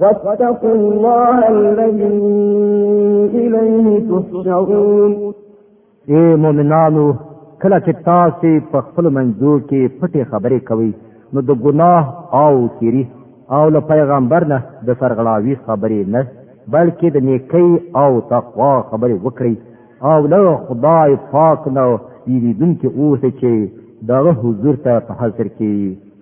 واتقوا الله الذي إليه تحشرون اے مؤمنانو کله چې تاسو په خپل منځور کې پټې خبرې کوي نو د ګناه او سری او له پیغمبر نه د سرغړاوي خبرې نه بلکې د نیکی او تقوا خبرې وکړي او له خدای پاک نه یریدونکي اوسئ چې دغه حضور ته په حاضر کې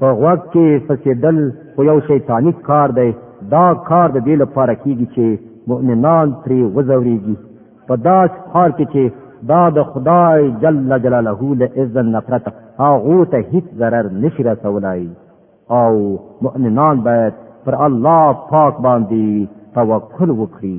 په غوږ کې څڅېدل خو یو شیطاني کار دی دا کار د دې لپاره کیږي چې مؤمنان ترې وځورېږي په داس حال کې چې دا د خدای جل جلاله له اذن نه پرته هغه ته هیڅ ضرر نشي رسولای او مؤمنان باید پر الله پاک باندې توکل وکړي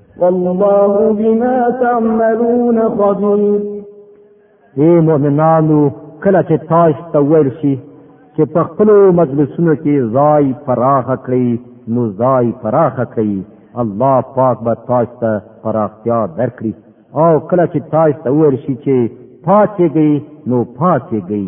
والله بما تعملون خبير اے مؤمنانو کله چې تاسو ته ویل شي چې په خپل مجلسونو کې ځای فراخ کړئ نو ځای فراخ کړئ الله پاک به تاسو ته فراختیا درکړي او کله چې تاسو ته ویل شي چې پاتېږئ نو پاتېږئ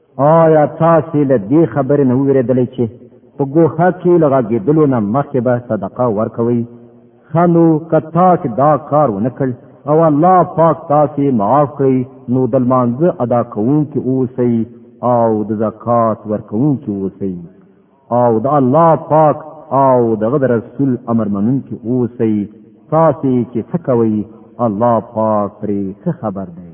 آیا تاسې له دې خبرې نه وویریدلې چې په ګوښه کې له غږېدلو نه مخکې به صدقه ورکوئ ښه نو که تاسې دا کار ونه کړ او الله پاک تاسې معاف کړئ نو د لمانځه ادا کوونکي اوسئ او د زکات ورکوونکي اوسئ او د الله پاک او دغه د رسول امر منونکي اوسئ تاسې چې څه کوئ الله پاک پرې ښه خبر دی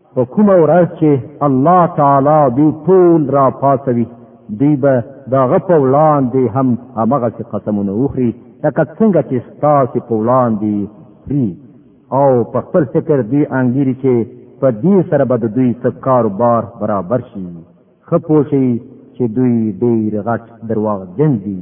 په کومه ورځ چې الله تعالی دوی ټول را پاسوي دوی به د هغه په وړاندې هم همغسې قسمونه وخوري لکه څنګه چې ستاسې په وړاندې خوري او په خپل فکر دوی انګیري چې په دې سره به د دوی څه کاروبار برابر شي ښه پوه شي چې دوی ډېر غټ درواغجن دي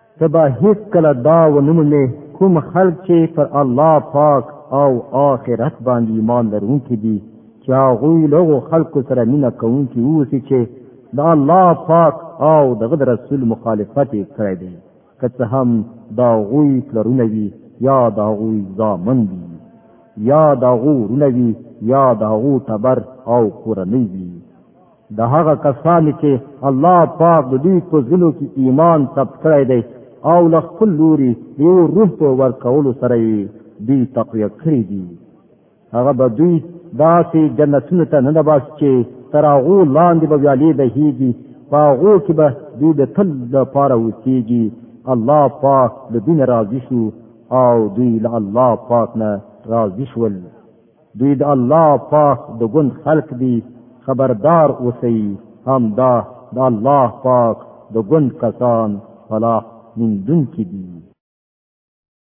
ته به هیڅ کله دا ونمومې کوم خلک چې پر الله پاک او آخرت باندې ایمان لرونکي دي چې هغوی لغو خلکو سره مینه کوونکي اوسي چې د الله پاک او دغه د رسول مخالفت یې کړی دی که څه هم دا غوی پلرونه وي یا دا غوی زامن دي یا دا غو رونه وي یا دا غو تبر او کورنۍ وي د هغه کسانو چې الله پاک د دوی په زړونو کې ایمان ثبت کړی دی او له خپل لوري یو روح په ورکولو سره یې دوی تقویه کړي دي هغه به دوی داسې جنتونو ته نه باسي چې تر هغو لاندې به ویالې بهیږي په هغو کې به دوی د تل لپاره اوسیږي الله پاک له دوی نه راضي شو او دوی له الله پاک نه راضي شول دوی د الله پاک د ګوند خلق دي خبردار اوسئ هم دا د الله پاک د ګوند کسان فلاح مندونکي دي